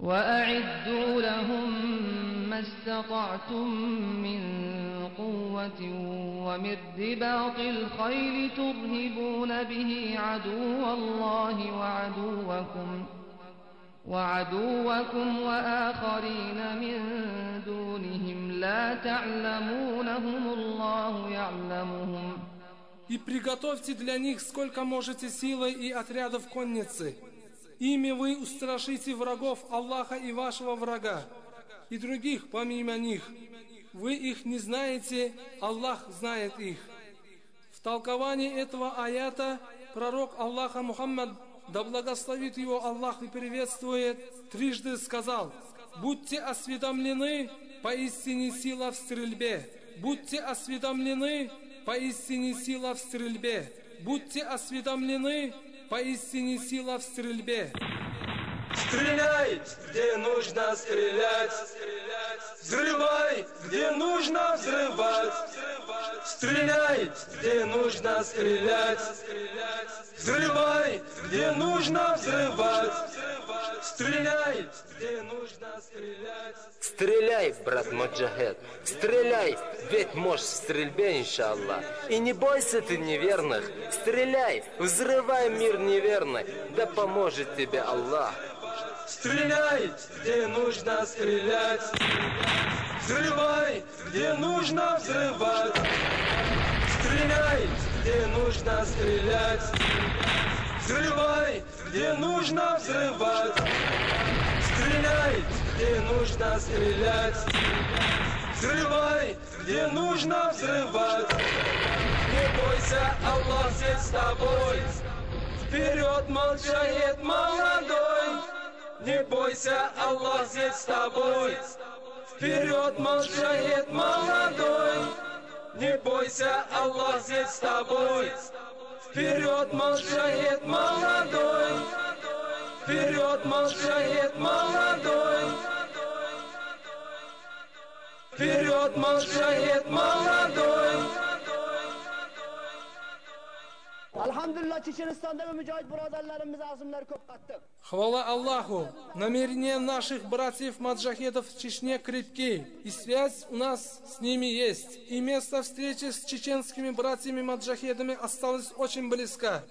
وأعدوا لهم ما استطعتم من قوة ومن رباط الخيل ترهبون به عدو الله وعدوكم وعدوكم وآخرين من دونهم لا تعلمونهم الله يعلمهم И приготовьте для них сколько можете силы и отрядов конницы. Ими вы устрашите врагов Аллаха и вашего врага, и других помимо них. Вы их не знаете, Аллах знает их. В толковании этого аята пророк Аллаха Мухаммад, да благословит его Аллах и приветствует, трижды сказал, «Будьте осведомлены, поистине сила в стрельбе. Будьте осведомлены, поистине сила в стрельбе. Будьте осведомлены, поистине сила в стрельбе. Стреляй, где нужно стрелять. Взрывай, где нужно взрывать. Стреляй, где нужно стрелять. Взрывай, где нужно взрывать. Стреляй, где нужно стрелять. Стреляй, брат Маджахед, стреляй, ведь можешь в стрельбе, иншаллах. И не бойся ты неверных, стреляй, взрывай мир неверный, да поможет тебе Аллах. Стреляй, где нужно стрелять. Взрывай, где нужно взрывать. Стреляй, где нужно стрелять. Взрывай, где нужно взрывать. Стреляй, где нужно стрелять. Взрывай, где нужно взрывать. Не бойся, Аллах здесь с тобой. Вперед, молчает молодой. Не бойся, Аллах здесь с тобой. Вперед, молчает молодой. Не бойся, Аллах здесь с тобой. Вперед, молчает молодой. Вперед, молчает молодой. Вперед, молчает молодой. Alhamdulillah Chechenistonda mücahid birodarlarimiz azimlar ko'p qattiq. Хвала Аллаху! Намерения наших братьев маджахедов в Чечне крепки, и связь у нас с ними есть. И место встречи с чеченскими братьями маджахедами осталось очень близко.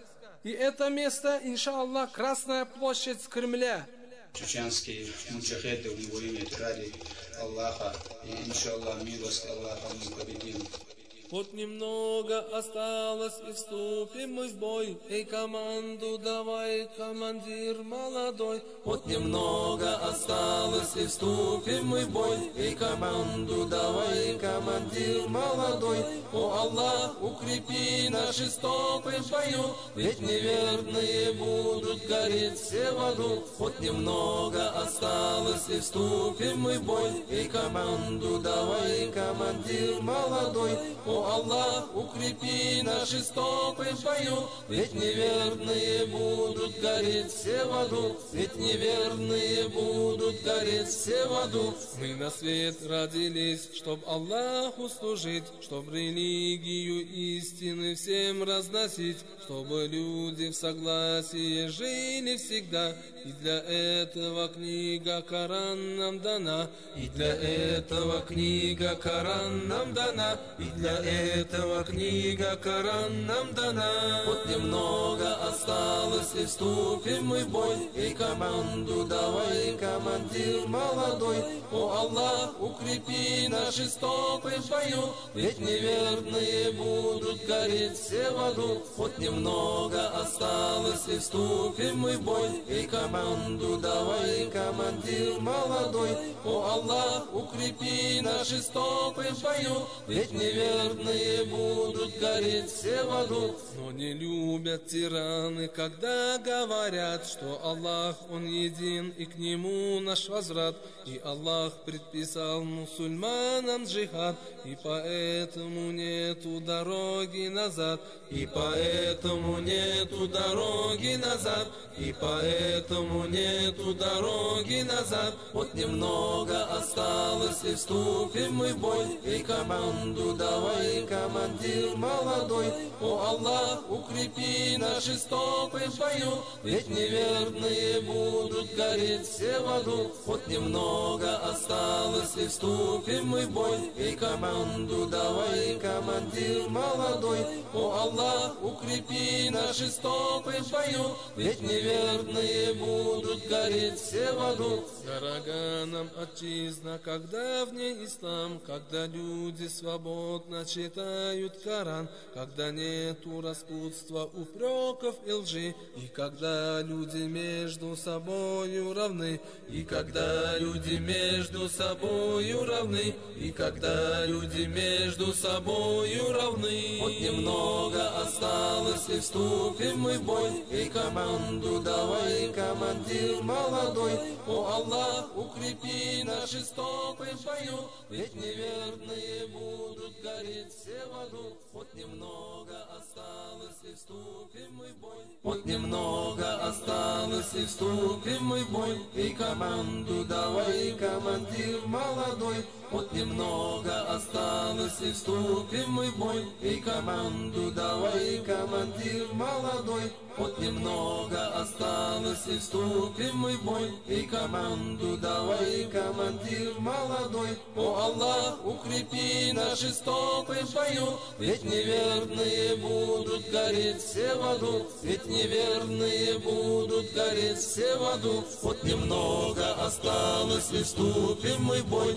И это место, иншаллах, Красная площадь Кремля. чеченские муджахеды в него имеют ради Аллаха. И иншаллах милость Аллаха мы победим. Вот немного осталось и вступим мы в бой. Эй, команду давай, командир молодой. Вот немного осталось и вступим мы в бой. Эй, команду давай, командир молодой. О Аллах, укрепи наши стопы в бою, ведь неверные будут гореть все в аду. Вот немного осталось и вступим мы в бой. Эй, команду давай, командир молодой. О Аллах, укрепи наши стопы в бою, ведь неверные будут гореть все в аду, ведь неверные будут гореть все в аду. Мы на свет родились, чтоб Аллаху служить, чтоб религию истины всем разносить, чтобы люди в согласии жили всегда. И для этого книга Коран нам дана, и для этого книга Коран нам дана, и для этого книга Коран нам дана. Вот немного осталось и вступим мы в бой, и команду давай, командир молодой. О Аллах, укрепи наши стопы в бою, ведь неверные будут гореть все в аду. Вот немного осталось и вступим мы в бой, и команду давай, командир молодой. О Аллах, укрепи наши стопы в бою, ведь неверные будут гореть все в аду. Но не любят тираны, когда говорят, что Аллах, Он един, и к Нему наш возврат. И Аллах предписал мусульманам джихад, и поэтому нету дороги назад. И поэтому нету дороги назад. И поэтому этому нету дороги назад. Вот немного осталось и вступим мы в бой. И команду давай, командир молодой. О Аллах, укрепи наши стопы в бою, ведь неверные будут гореть все в аду. Вот немного осталось и вступим мы в бой. И команду давай, командир молодой. О Аллах, укрепи наши стопы в бою, ведь неверные будут гореть все в аду. Дорога нам отчизна, когда в ней ислам, когда люди свободно читают Коран, когда нету распутства, упреков и лжи, и когда люди между собою равны, и когда люди между собою равны, и когда люди между собою равны. Вот немного осталось, и вступим мы в бой, и команду давай, командир молодой. О Аллах, укрепи наши стопы в бою, ведь неверные будут гореть все в аду. Вот немного осталось, и вступим мы в бой. Вот немного осталось, и вступим мы в бой, и команду давай, командир молодой. Вот немного осталось, и вступим мы в бой, и команду давай, командир молодой. Вот немного осталось, и вступим мы в бой, и команду давай, командир молодой. О Аллах, укрепи наши стопы в бою, ведь неверные будут гореть все в аду, ведь неверные будут гореть все в аду. Вот немного осталось, и вступим мы в бой,